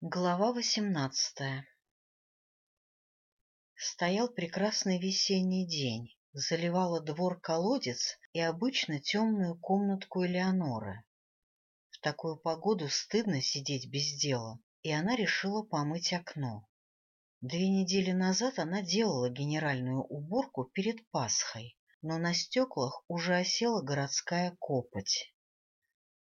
Глава восемнадцатая Стоял прекрасный весенний день, заливала двор колодец и обычно темную комнатку Элеоноры. В такую погоду стыдно сидеть без дела, и она решила помыть окно. Две недели назад она делала генеральную уборку перед Пасхой, но на стеклах уже осела городская копоть.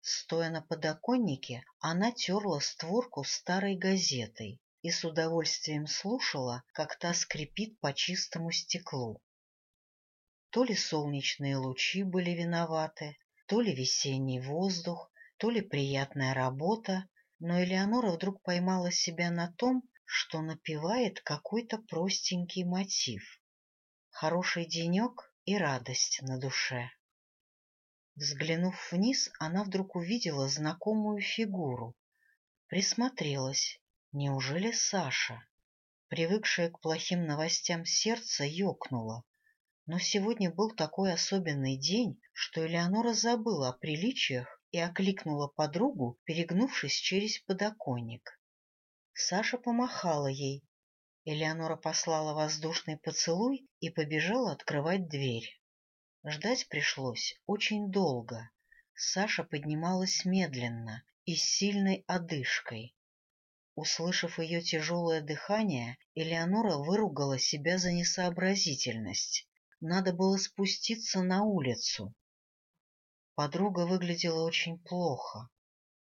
Стоя на подоконнике, она терла створку старой газетой и с удовольствием слушала, как та скрипит по чистому стеклу. То ли солнечные лучи были виноваты, то ли весенний воздух, то ли приятная работа, но Элеонора вдруг поймала себя на том, что напевает какой-то простенький мотив. Хороший денек и радость на душе. Взглянув вниз, она вдруг увидела знакомую фигуру. Присмотрелась. Неужели Саша? Привыкшая к плохим новостям сердце ёкнуло. Но сегодня был такой особенный день, что Элеонора забыла о приличиях и окликнула подругу, перегнувшись через подоконник. Саша помахала ей. Элеонора послала воздушный поцелуй и побежала открывать дверь. Ждать пришлось очень долго. Саша поднималась медленно и с сильной одышкой. Услышав ее тяжелое дыхание, Элеонора выругала себя за несообразительность. Надо было спуститься на улицу. Подруга выглядела очень плохо.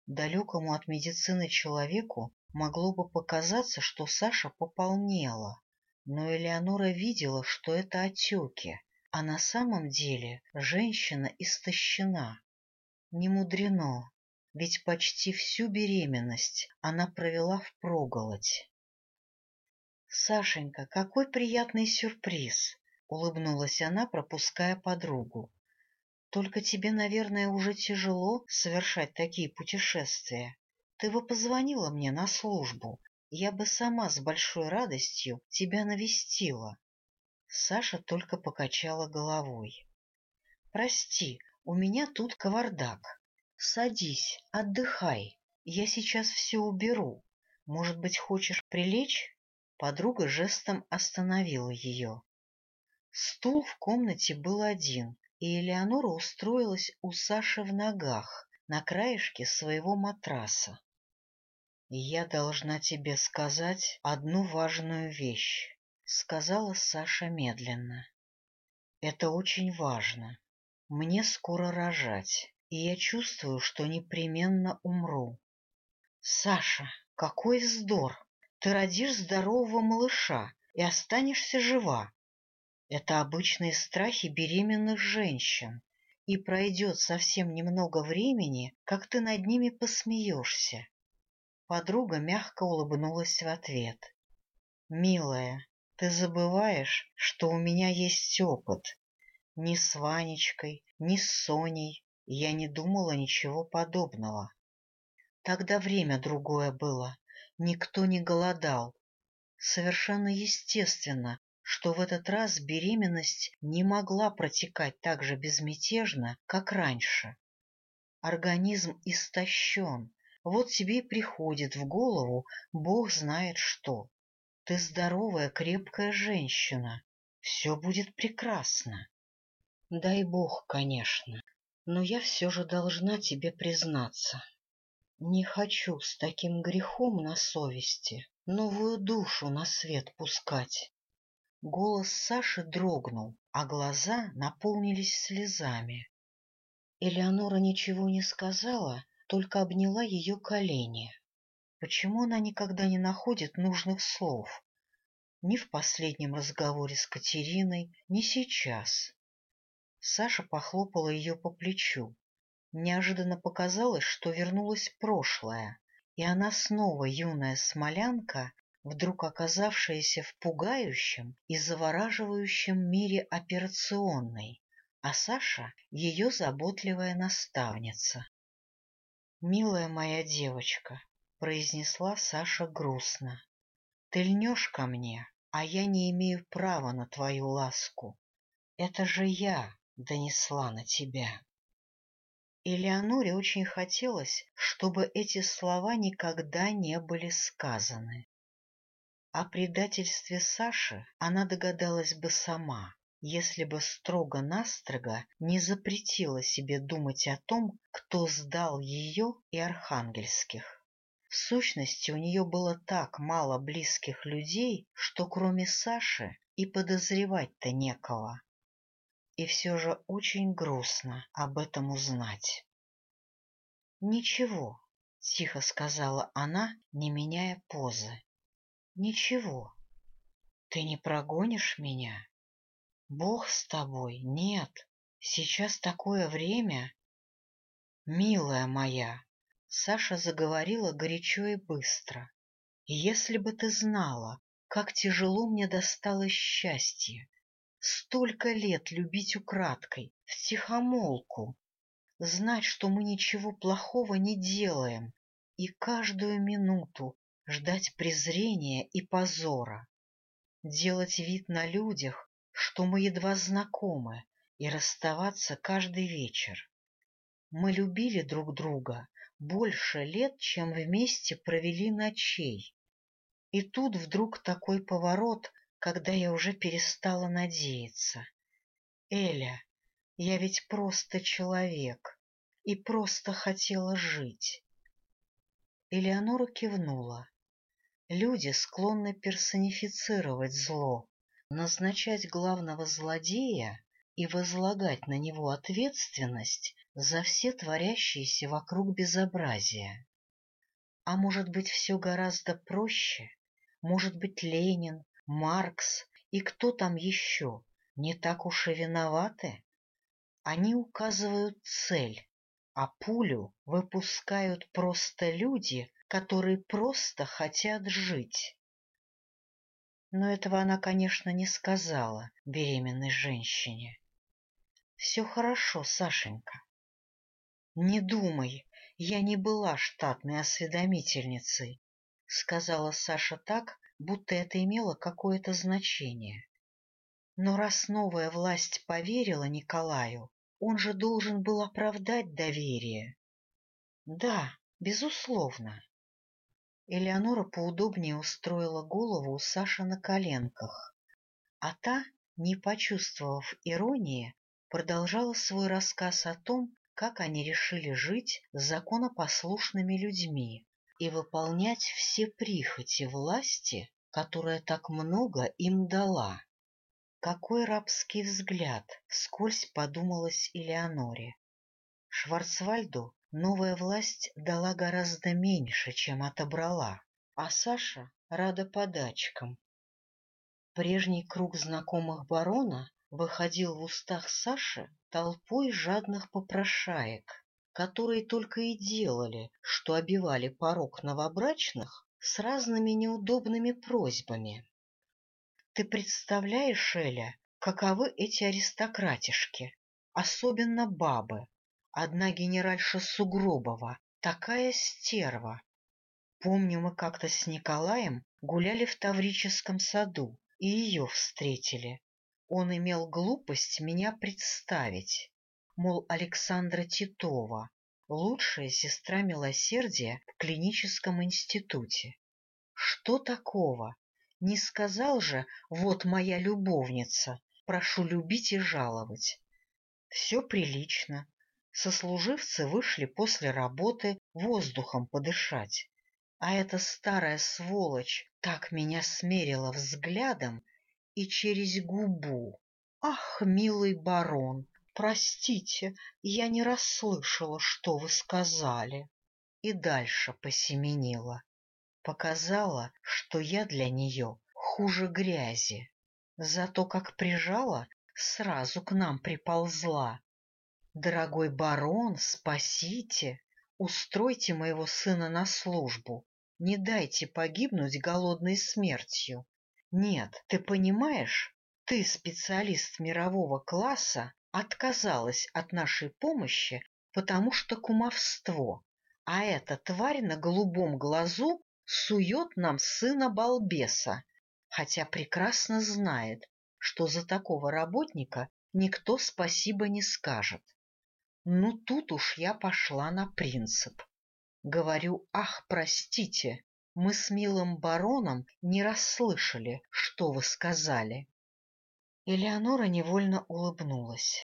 Далекому от медицины человеку могло бы показаться, что Саша пополнела, но Элеонора видела, что это отеки, а на самом деле женщина истощена. Не мудрено, ведь почти всю беременность она провела в проголодь. — Сашенька, какой приятный сюрприз! — улыбнулась она, пропуская подругу. — Только тебе, наверное, уже тяжело совершать такие путешествия. Ты бы позвонила мне на службу, я бы сама с большой радостью тебя навестила. Саша только покачала головой. — Прости, у меня тут кавардак. Садись, отдыхай, я сейчас все уберу. Может быть, хочешь прилечь? Подруга жестом остановила ее. Стул в комнате был один, и Элеонора устроилась у Саши в ногах, на краешке своего матраса. — Я должна тебе сказать одну важную вещь. — сказала Саша медленно. — Это очень важно. Мне скоро рожать, и я чувствую, что непременно умру. — Саша, какой вздор! Ты родишь здорового малыша и останешься жива. Это обычные страхи беременных женщин, и пройдет совсем немного времени, как ты над ними посмеешься. Подруга мягко улыбнулась в ответ. — Милая, ты забываешь, что у меня есть опыт. Ни с Ванечкой, ни с Соней я не думала ничего подобного. Тогда время другое было, никто не голодал. Совершенно естественно, что в этот раз беременность не могла протекать так же безмятежно, как раньше. Организм истощен, вот тебе и приходит в голову бог знает что. Ты здоровая, крепкая женщина. Все будет прекрасно. Дай бог, конечно, но я все же должна тебе признаться. Не хочу с таким грехом на совести новую душу на свет пускать. Голос Саши дрогнул, а глаза наполнились слезами. Элеонора ничего не сказала, только обняла ее колени. Почему она никогда не находит нужных слов? Ни в последнем разговоре с Катериной, ни сейчас. Саша похлопала ее по плечу. Неожиданно показалось, что вернулось прошлое, и она снова юная смолянка, вдруг оказавшаяся в пугающем и завораживающем мире операционной, а Саша — ее заботливая наставница. «Милая моя девочка, — произнесла Саша грустно. — Ты льнешь ко мне, а я не имею права на твою ласку. Это же я донесла на тебя. Элеоноре очень хотелось, чтобы эти слова никогда не были сказаны. О предательстве Саши она догадалась бы сама, если бы строго-настрого не запретила себе думать о том, кто сдал ее и архангельских. В сущности, у нее было так мало близких людей, что кроме Саши и подозревать-то некого. И все же очень грустно об этом узнать. — Ничего, — тихо сказала она, не меняя позы. — Ничего. Ты не прогонишь меня? Бог с тобой, нет. Сейчас такое время. Милая моя, Саша заговорила горячо и быстро. Если бы ты знала, как тяжело мне досталось счастье. Столько лет любить украдкой, втихомолку. Знать, что мы ничего плохого не делаем, и каждую минуту ждать презрения и позора. Делать вид на людях, что мы едва знакомы, и расставаться каждый вечер. Мы любили друг друга, больше лет, чем вместе провели ночей. И тут вдруг такой поворот, когда я уже перестала надеяться. Эля, я ведь просто человек и просто хотела жить. Элеонора кивнула. Люди склонны персонифицировать зло, назначать главного злодея и возлагать на него ответственность за все творящиеся вокруг безобразия. А может быть, все гораздо проще? Может быть, Ленин, Маркс и кто там еще не так уж и виноваты? Они указывают цель, а пулю выпускают просто люди, которые просто хотят жить. Но этого она, конечно, не сказала беременной женщине. — Все хорошо, Сашенька. — Не думай, я не была штатной осведомительницей, — сказала Саша так, будто это имело какое-то значение. Но раз новая власть поверила Николаю, он же должен был оправдать доверие. — Да, безусловно. Элеонора поудобнее устроила голову у Саши на коленках, а та, не почувствовав иронии, продолжала свой рассказ о том, как они решили жить законопослушными людьми и выполнять все прихоти власти, которая так много им дала. Какой рабский взгляд, вскользь подумалось Элеоноре. Шварцвальду новая власть дала гораздо меньше, чем отобрала, а Саша рада подачкам. Прежний круг знакомых барона выходил в устах Саши толпой жадных попрошаек, которые только и делали, что обивали порог новобрачных с разными неудобными просьбами. Ты представляешь, Эля, каковы эти аристократишки, особенно бабы. Одна генеральша Сугробова, такая стерва. Помню, мы как-то с Николаем гуляли в Таврическом саду и ее встретили он имел глупость меня представить, мол, Александра Титова, лучшая сестра милосердия в клиническом институте. Что такого? Не сказал же, вот моя любовница, прошу любить и жаловать. Все прилично. Сослуживцы вышли после работы воздухом подышать. А эта старая сволочь так меня смерила взглядом, и через губу. Ах, милый барон, простите, я не расслышала, что вы сказали. И дальше посеменила. Показала, что я для нее хуже грязи. Зато как прижала, сразу к нам приползла. Дорогой барон, спасите, устройте моего сына на службу, не дайте погибнуть голодной смертью. Нет, ты понимаешь, ты, специалист мирового класса, отказалась от нашей помощи, потому что кумовство, а эта тварь на голубом глазу сует нам сына балбеса, хотя прекрасно знает, что за такого работника никто спасибо не скажет. Ну, тут уж я пошла на принцип. Говорю, ах, простите, мы с милым бароном не расслышали, что вы сказали. Элеонора невольно улыбнулась.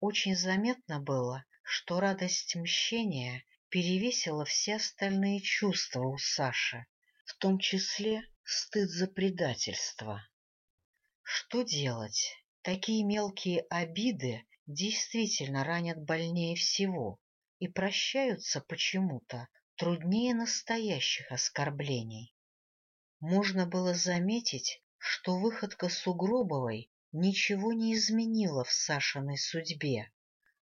Очень заметно было, что радость мщения перевесила все остальные чувства у Саши, в том числе стыд за предательство. Что делать? Такие мелкие обиды действительно ранят больнее всего и прощаются почему-то труднее настоящих оскорблений. Можно было заметить, что выходка Сугробовой ничего не изменила в Сашиной судьбе,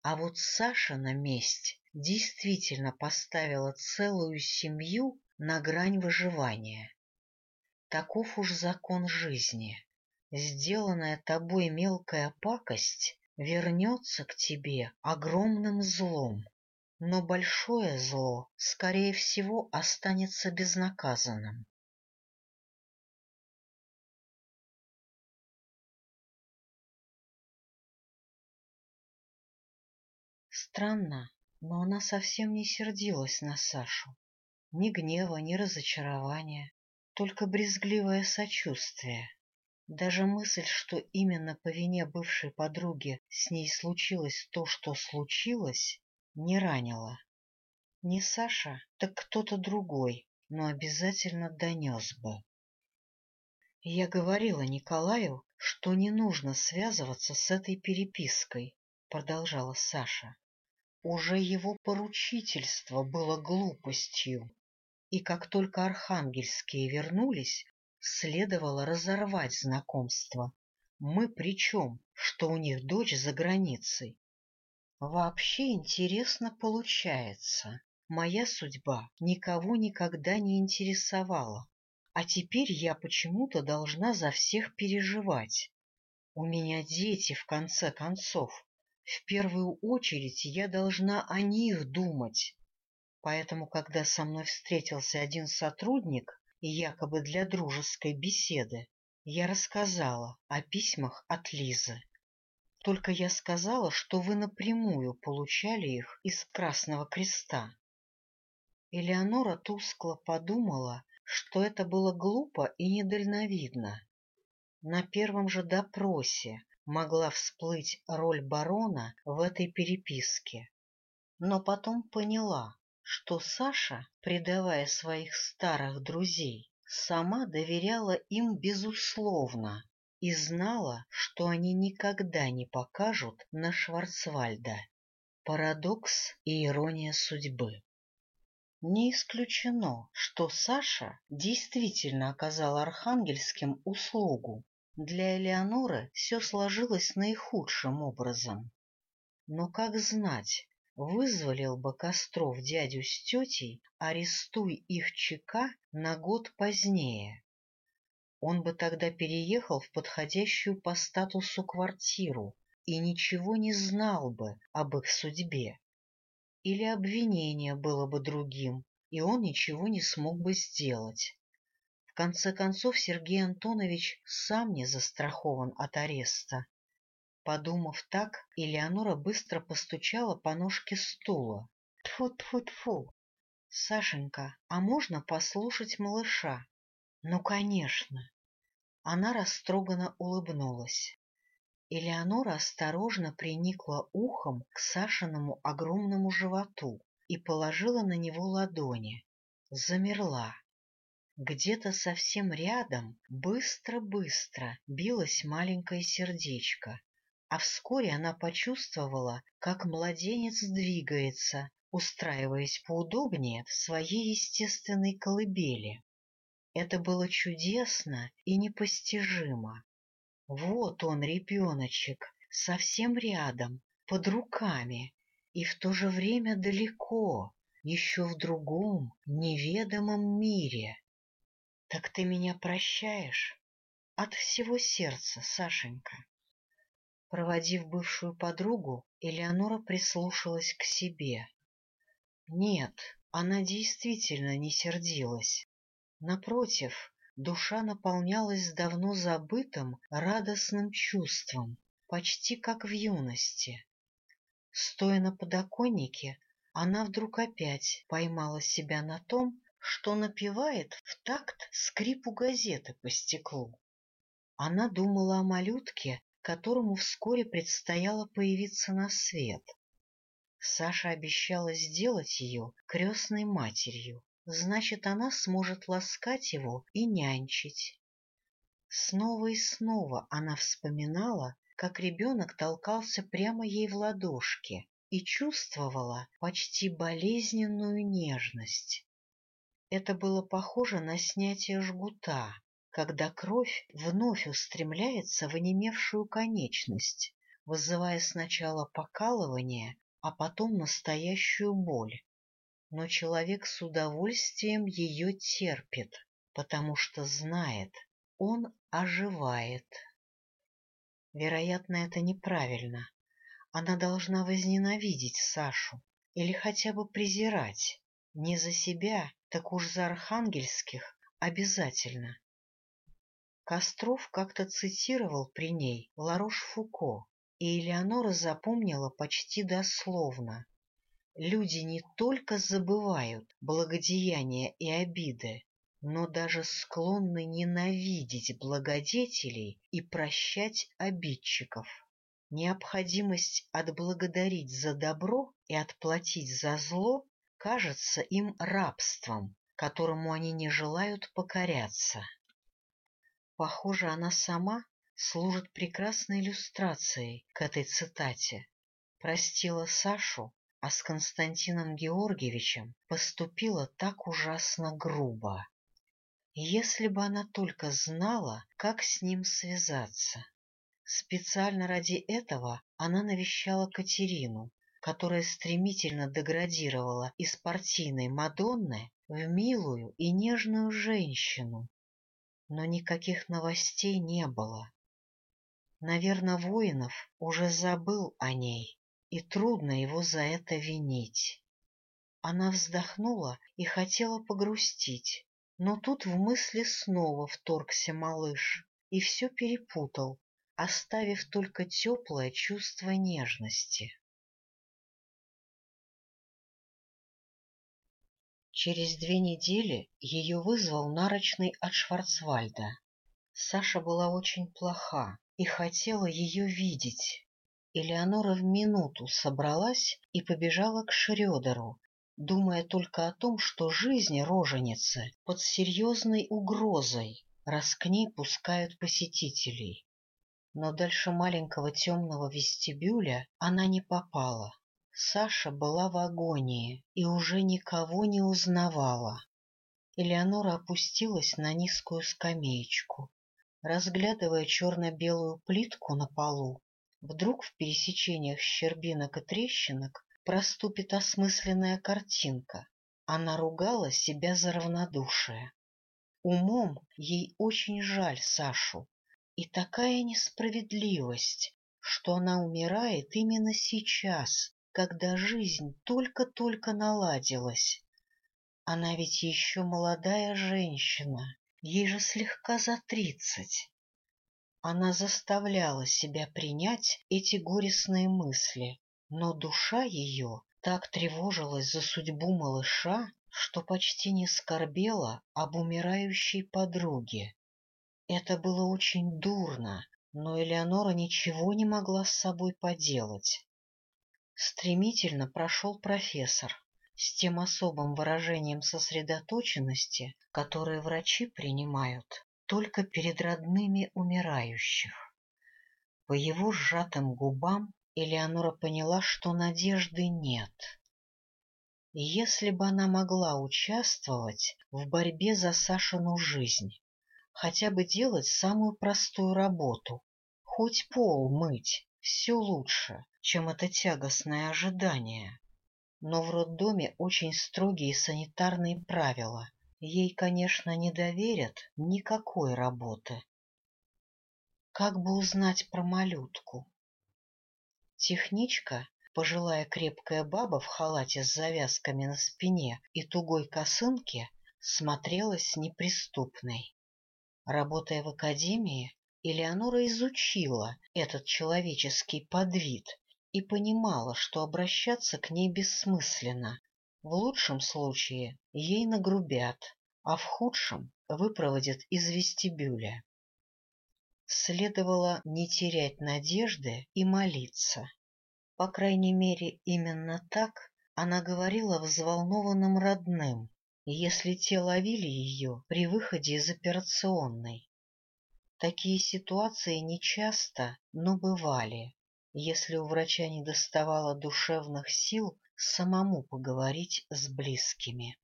а вот Сашина месть действительно поставила целую семью на грань выживания. Таков уж закон жизни. Сделанная тобой мелкая пакость вернется к тебе огромным злом, но большое зло, скорее всего, останется безнаказанным. Странно, но она совсем не сердилась на Сашу. Ни гнева, ни разочарования, только брезгливое сочувствие. Даже мысль, что именно по вине бывшей подруги с ней случилось то, что случилось, не ранила. Не Саша, так кто-то другой, но обязательно донес бы. Я говорила Николаю, что не нужно связываться с этой перепиской, продолжала Саша. Уже его поручительство было глупостью, и как только архангельские вернулись, следовало разорвать знакомство. Мы при чем, что у них дочь за границей? Вообще интересно получается. Моя судьба никого никогда не интересовала, а теперь я почему-то должна за всех переживать. У меня дети, в конце концов. В первую очередь я должна о них думать. Поэтому, когда со мной встретился один сотрудник, якобы для дружеской беседы, я рассказала о письмах от Лизы. Только я сказала, что вы напрямую получали их из Красного Креста. Элеонора тускло подумала, что это было глупо и недальновидно. На первом же допросе могла всплыть роль барона в этой переписке. Но потом поняла, что Саша, предавая своих старых друзей, сама доверяла им безусловно и знала, что они никогда не покажут на Шварцвальда. Парадокс и ирония судьбы. Не исключено, что Саша действительно оказал архангельским услугу. Для Элеоноры все сложилось наихудшим образом. Но как знать, вызволил бы Костров дядю с тетей, арестуй их ЧК на год позднее. Он бы тогда переехал в подходящую по статусу квартиру и ничего не знал бы об их судьбе. Или обвинение было бы другим, и он ничего не смог бы сделать. В конце концов, Сергей Антонович сам не застрахован от ареста. Подумав так, Элеонора быстро постучала по ножке стула. Тфу-тфу-тфу! Сашенька, а можно послушать малыша? Ну, конечно. Она растроганно улыбнулась. Элеонора осторожно приникла ухом к Сашиному огромному животу и положила на него ладони. Замерла. Где-то совсем рядом быстро-быстро билось маленькое сердечко а вскоре она почувствовала, как младенец двигается, устраиваясь поудобнее в своей естественной колыбели. Это было чудесно и непостижимо. Вот он, ребеночек, совсем рядом, под руками, и в то же время далеко, еще в другом, неведомом мире. Так ты меня прощаешь? От всего сердца, Сашенька. Проводив бывшую подругу, Элеонора прислушалась к себе. Нет, она действительно не сердилась. Напротив, душа наполнялась давно забытым радостным чувством, почти как в юности. Стоя на подоконнике, она вдруг опять поймала себя на том, что напевает в такт скрипу газеты по стеклу. Она думала о малютке, которому вскоре предстояло появиться на свет. Саша обещала сделать ее крестной матерью, значит, она сможет ласкать его и нянчить. Снова и снова она вспоминала, как ребенок толкался прямо ей в ладошки и чувствовала почти болезненную нежность. Это было похоже на снятие жгута, когда кровь вновь устремляется в онемевшую конечность, вызывая сначала покалывание, а потом настоящую боль. Но человек с удовольствием ее терпит, потому что знает, он оживает. Вероятно, это неправильно. Она должна возненавидеть Сашу или хотя бы презирать. Не за себя, так уж за архангельских обязательно. Костров как-то цитировал при ней Ларош-Фуко, и Элеонора запомнила почти дословно. Люди не только забывают благодеяния и обиды, но даже склонны ненавидеть благодетелей и прощать обидчиков. Необходимость отблагодарить за добро и отплатить за зло кажется им рабством, которому они не желают покоряться. Похоже, она сама служит прекрасной иллюстрацией к этой цитате. Простила Сашу, а с Константином Георгиевичем поступила так ужасно грубо. Если бы она только знала, как с ним связаться. Специально ради этого она навещала Катерину, которая стремительно деградировала из партийной Мадонны в милую и нежную женщину. Но никаких новостей не было. Наверное, Воинов уже забыл о ней, и трудно его за это винить. Она вздохнула и хотела погрустить, но тут в мысли снова вторгся малыш и все перепутал, оставив только теплое чувство нежности. Через две недели ее вызвал нарочный от Шварцвальда. Саша была очень плоха и хотела ее видеть. Элеонора в минуту собралась и побежала к Шрёдеру, думая только о том, что жизнь роженицы под серьезной угрозой, раз к ней пускают посетителей. Но дальше маленького темного вестибюля она не попала. Саша была в агонии и уже никого не узнавала. Элеонора опустилась на низкую скамеечку, разглядывая черно-белую плитку на полу. Вдруг в пересечениях щербинок и трещинок проступит осмысленная картинка. Она ругала себя за равнодушие. Умом ей очень жаль Сашу. И такая несправедливость, что она умирает именно сейчас, когда жизнь только-только наладилась. Она ведь еще молодая женщина, ей же слегка за тридцать. Она заставляла себя принять эти горестные мысли, но душа ее так тревожилась за судьбу малыша, что почти не скорбела об умирающей подруге. Это было очень дурно, но Элеонора ничего не могла с собой поделать. Стремительно прошел профессор с тем особым выражением сосредоточенности, которое врачи принимают только перед родными умирающих. По его сжатым губам Элеонора поняла, что надежды нет. Если бы она могла участвовать в борьбе за Сашину жизнь, хотя бы делать самую простую работу, хоть пол мыть, все лучше, чем это тягостное ожидание. Но в роддоме очень строгие санитарные правила. Ей, конечно, не доверят никакой работы. Как бы узнать про малютку? Техничка, пожилая крепкая баба в халате с завязками на спине и тугой косынке, смотрелась неприступной. Работая в академии, Элеонора изучила этот человеческий подвид и понимала, что обращаться к ней бессмысленно. В лучшем случае ей нагрубят, а в худшем выпроводят из вестибюля. Следовало не терять надежды и молиться. По крайней мере, именно так она говорила взволнованным родным, если те ловили ее при выходе из операционной. Такие ситуации нечасто, но бывали, если у врача не доставало душевных сил самому поговорить с близкими.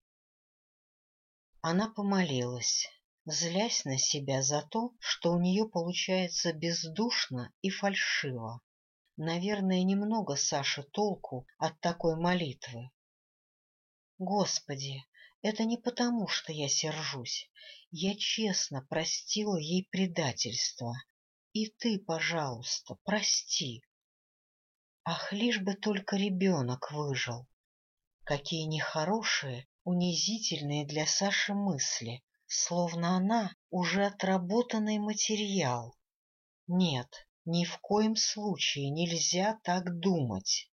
Она помолилась, злясь на себя за то, что у нее получается бездушно и фальшиво. Наверное, немного Саши толку от такой молитвы. Господи, это не потому, что я сержусь. Я честно простила ей предательство. И ты, пожалуйста, прости. Ах, лишь бы только ребенок выжил. Какие нехорошие, унизительные для Саши мысли, словно она уже отработанный материал. Нет, ни в коем случае нельзя так думать.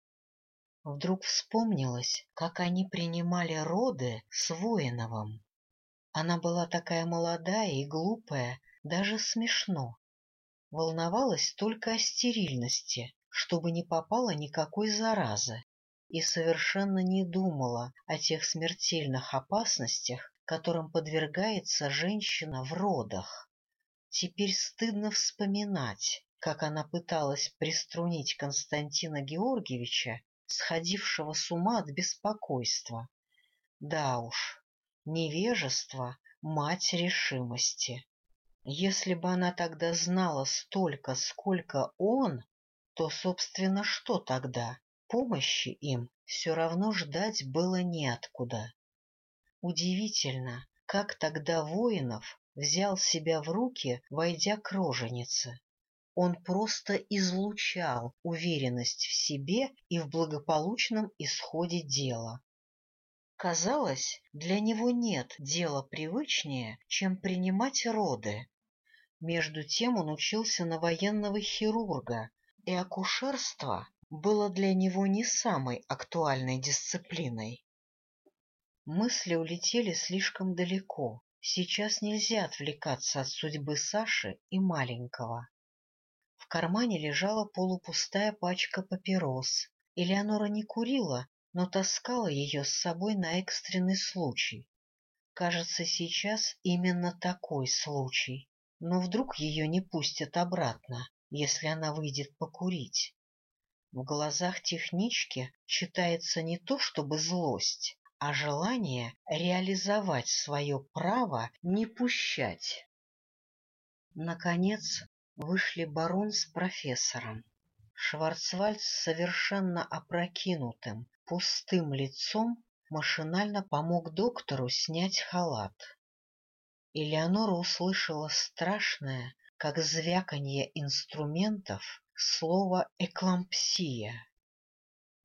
Вдруг вспомнилось, как они принимали роды с Воиновым. Она была такая молодая и глупая, даже смешно. Волновалась только о стерильности, чтобы не попало никакой заразы, и совершенно не думала о тех смертельных опасностях, которым подвергается женщина в родах. Теперь стыдно вспоминать, как она пыталась приструнить Константина Георгиевича, сходившего с ума от беспокойства. Да уж, невежество — мать решимости. Если бы она тогда знала столько, сколько он, то, собственно, что тогда? Помощи им все равно ждать было неоткуда. Удивительно, как тогда Воинов взял себя в руки, войдя к роженице. Он просто излучал уверенность в себе и в благополучном исходе дела. Казалось, для него нет дела привычнее, чем принимать роды. Между тем он учился на военного хирурга, и акушерство было для него не самой актуальной дисциплиной. Мысли улетели слишком далеко. Сейчас нельзя отвлекаться от судьбы Саши и маленького. В кармане лежала полупустая пачка папирос. Элеонора не курила, но таскала ее с собой на экстренный случай. Кажется, сейчас именно такой случай. Но вдруг ее не пустят обратно, если она выйдет покурить. В глазах технички читается не то чтобы злость, а желание реализовать свое право не пущать. Наконец, вышли барон с профессором. Шварцвальд с совершенно опрокинутым, пустым лицом машинально помог доктору снять халат. Элеонора услышала страшное, как звяканье инструментов, слово «эклампсия».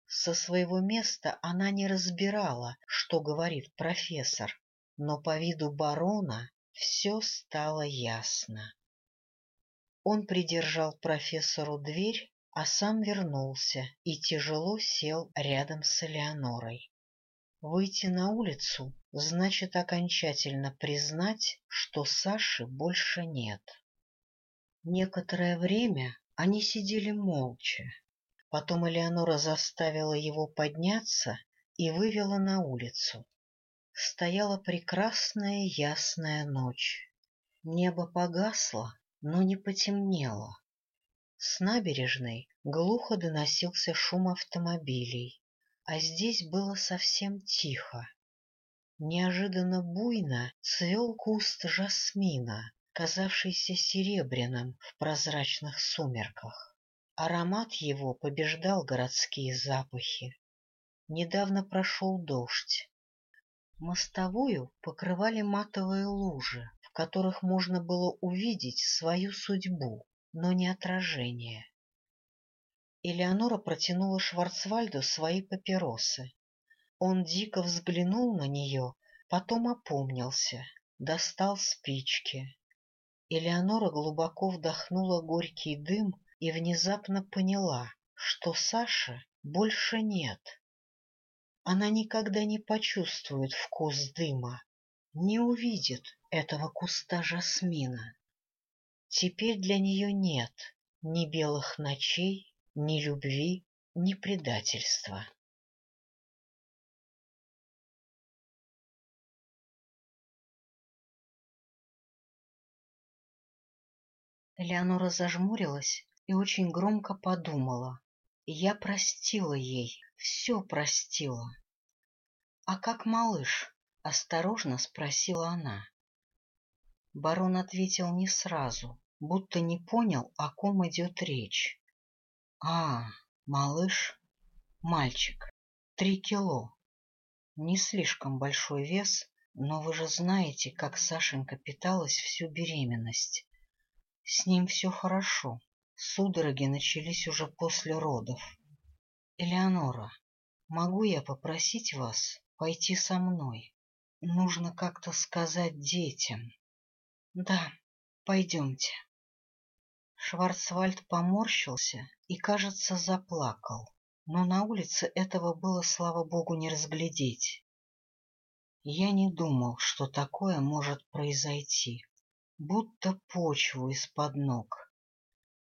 Со своего места она не разбирала, что говорит профессор, но по виду барона все стало ясно. Он придержал профессору дверь, а сам вернулся и тяжело сел рядом с Элеонорой. Выйти на улицу значит окончательно признать, что Саши больше нет. Некоторое время они сидели молча. Потом Элеонора заставила его подняться и вывела на улицу. Стояла прекрасная ясная ночь. Небо погасло, но не потемнело. С набережной глухо доносился шум автомобилей, а здесь было совсем тихо. Неожиданно буйно цвел куст жасмина, казавшийся серебряным в прозрачных сумерках. Аромат его побеждал городские запахи. Недавно прошел дождь. Мостовую покрывали матовые лужи, которых можно было увидеть свою судьбу, но не отражение. Элеонора протянула Шварцвальду свои папиросы. Он дико взглянул на нее, потом опомнился, достал спички. Элеонора глубоко вдохнула горький дым и внезапно поняла, что Саши больше нет. Она никогда не почувствует вкус дыма, не увидит этого куста жасмина. Теперь для нее нет ни белых ночей, ни любви, ни предательства. Элеонора зажмурилась и очень громко подумала. Я простила ей, все простила. — А как малыш? — осторожно спросила она. Барон ответил не сразу, будто не понял, о ком идет речь. — А, малыш, мальчик, три кило. Не слишком большой вес, но вы же знаете, как Сашенька питалась всю беременность. С ним все хорошо. Судороги начались уже после родов. Элеонора, могу я попросить вас пойти со мной? Нужно как-то сказать детям. Да, пойдемте. Шварцвальд поморщился и, кажется, заплакал, но на улице этого было, слава богу, не разглядеть. Я не думал, что такое может произойти будто почву из-под ног.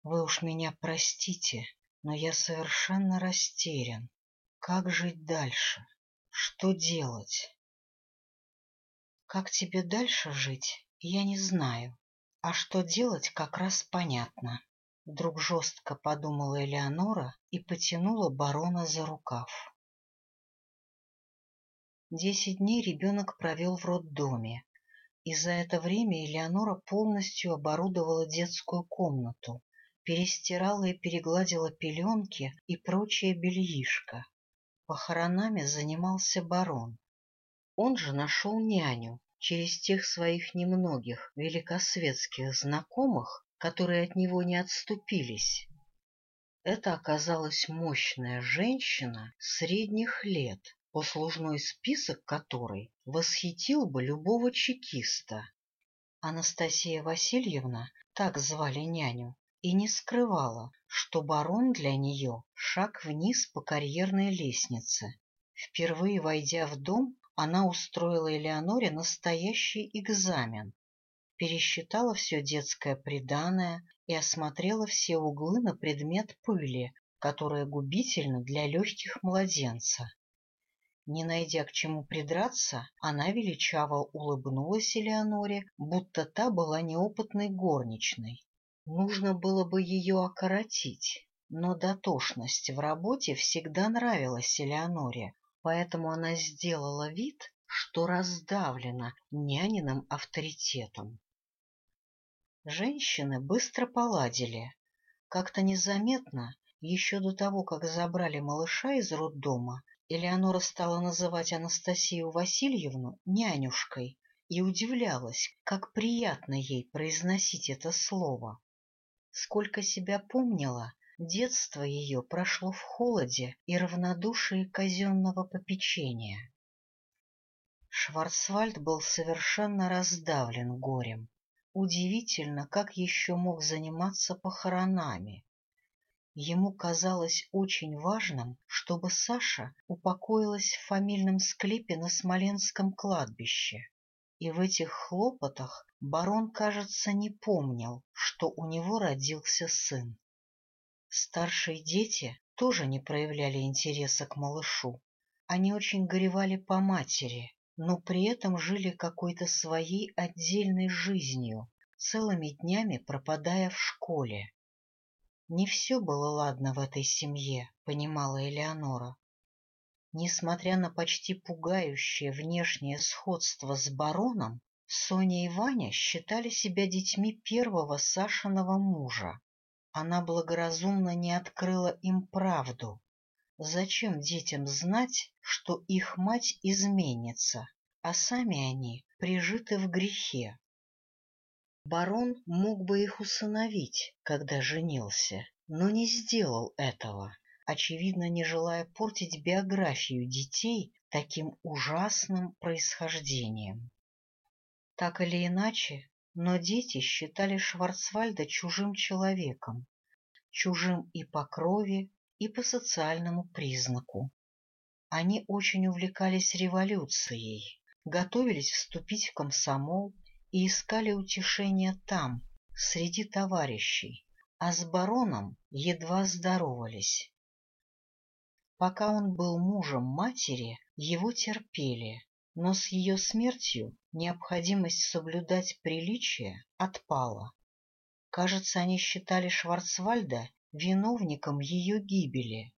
Вы уж меня простите, но я совершенно растерян. Как жить дальше? Что делать? Как тебе дальше жить, я не знаю. А что делать, как раз понятно. Вдруг жестко подумала Элеонора и потянула барона за рукав. Десять дней ребенок провел в роддоме, и за это время Элеонора полностью оборудовала детскую комнату, перестирала и перегладила пеленки и прочее бельишко. Похоронами занимался барон. Он же нашел няню через тех своих немногих великосветских знакомых, которые от него не отступились. Это оказалась мощная женщина средних лет, послужной список которой восхитил бы любого чекиста. Анастасия Васильевна, так звали няню, и не скрывала, что барон для нее шаг вниз по карьерной лестнице. Впервые войдя в дом, она устроила Элеоноре настоящий экзамен, пересчитала все детское приданое и осмотрела все углы на предмет пыли, которая губительна для легких младенца. Не найдя к чему придраться, она величаво улыбнулась Элеоноре, будто та была неопытной горничной. Нужно было бы ее окоротить, но дотошность в работе всегда нравилась Элеоноре, поэтому она сделала вид, что раздавлена няниным авторитетом. Женщины быстро поладили. Как-то незаметно, еще до того, как забрали малыша из роддома, Элеонора стала называть Анастасию Васильевну нянюшкой и удивлялась, как приятно ей произносить это слово. Сколько себя помнила, детство ее прошло в холоде и равнодушии казенного попечения. Шварцвальд был совершенно раздавлен горем. Удивительно, как еще мог заниматься похоронами. Ему казалось очень важным, чтобы Саша упокоилась в фамильном склепе на Смоленском кладбище. И в этих хлопотах барон, кажется, не помнил, что у него родился сын. Старшие дети тоже не проявляли интереса к малышу. Они очень горевали по матери, но при этом жили какой-то своей отдельной жизнью, целыми днями пропадая в школе. Не все было ладно в этой семье, понимала Элеонора. Несмотря на почти пугающее внешнее сходство с бароном, Соня и Ваня считали себя детьми первого Сашиного мужа. Она благоразумно не открыла им правду. Зачем детям знать, что их мать изменится, а сами они прижиты в грехе? Барон мог бы их усыновить, когда женился, но не сделал этого, очевидно, не желая портить биографию детей таким ужасным происхождением. Так или иначе, но дети считали Шварцвальда чужим человеком, чужим и по крови, и по социальному признаку. Они очень увлекались революцией, готовились вступить в комсомол и искали утешения там, среди товарищей, а с бароном едва здоровались. Пока он был мужем матери, его терпели, но с ее смертью необходимость соблюдать приличие отпала. Кажется, они считали Шварцвальда виновником ее гибели.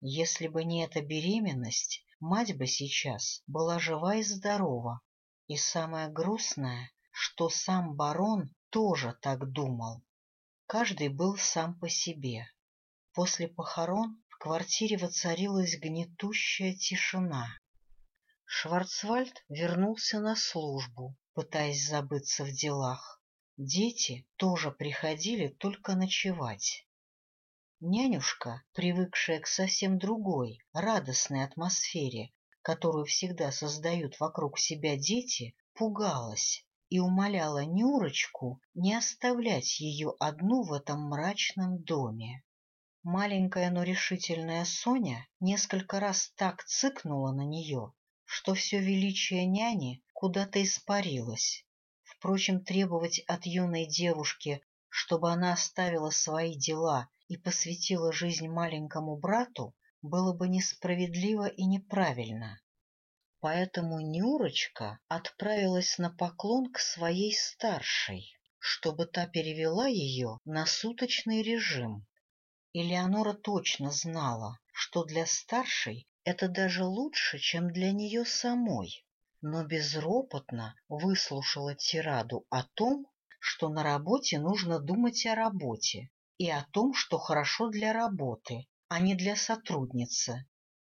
Если бы не эта беременность, мать бы сейчас была жива и здорова. И самое грустное, что сам барон тоже так думал. Каждый был сам по себе. После похорон в квартире воцарилась гнетущая тишина. Шварцвальд вернулся на службу, пытаясь забыться в делах. Дети тоже приходили только ночевать. Нянюшка, привыкшая к совсем другой, радостной атмосфере, которую всегда создают вокруг себя дети, пугалась и умоляла Нюрочку не оставлять ее одну в этом мрачном доме. Маленькая, но решительная Соня несколько раз так цыкнула на нее, что все величие няни куда-то испарилось. Впрочем, требовать от юной девушки, чтобы она оставила свои дела и посвятила жизнь маленькому брату, было бы несправедливо и неправильно. Поэтому Нюрочка отправилась на поклон к своей старшей, чтобы та перевела ее на суточный режим. Элеонора точно знала, что для старшей это даже лучше, чем для нее самой, но безропотно выслушала тираду о том, что на работе нужно думать о работе, и о том, что хорошо для работы, а не для сотрудницы.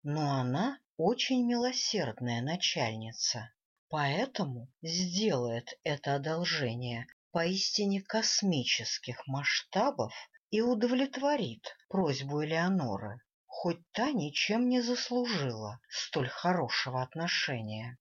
Но она очень милосердная начальница, поэтому сделает это одолжение поистине космических масштабов и удовлетворит просьбу Элеоноры, хоть та ничем не заслужила столь хорошего отношения.